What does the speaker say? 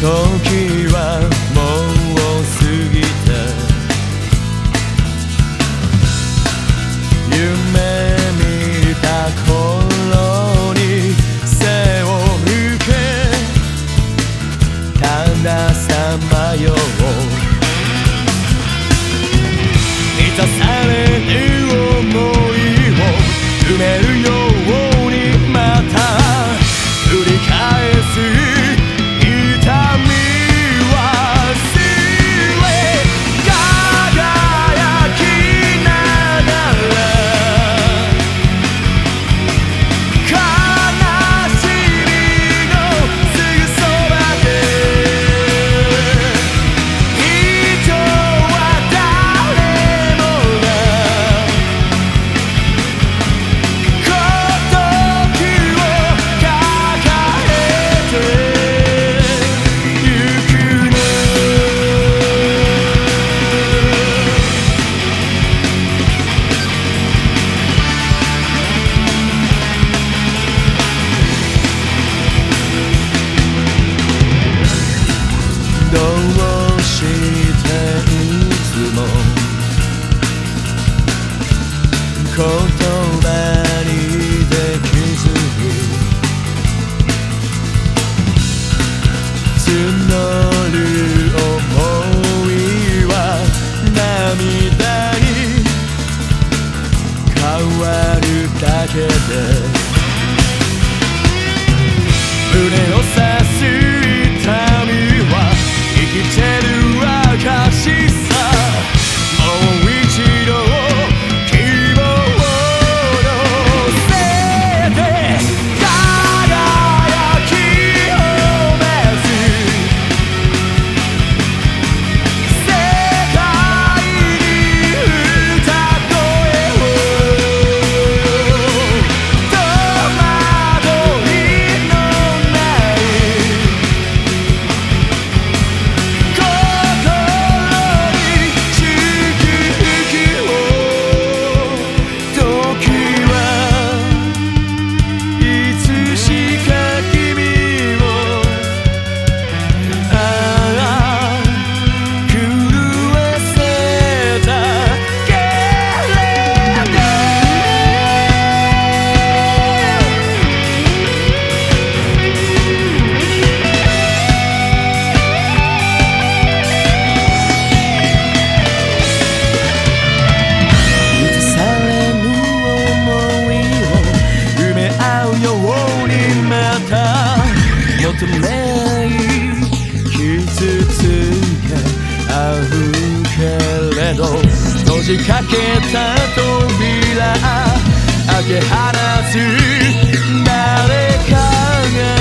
時はもう過ぎた夢見た頃に背を向けたださまよう満たされる想いを埋める cold, cold. ど閉じかけた扉開け放つ誰かが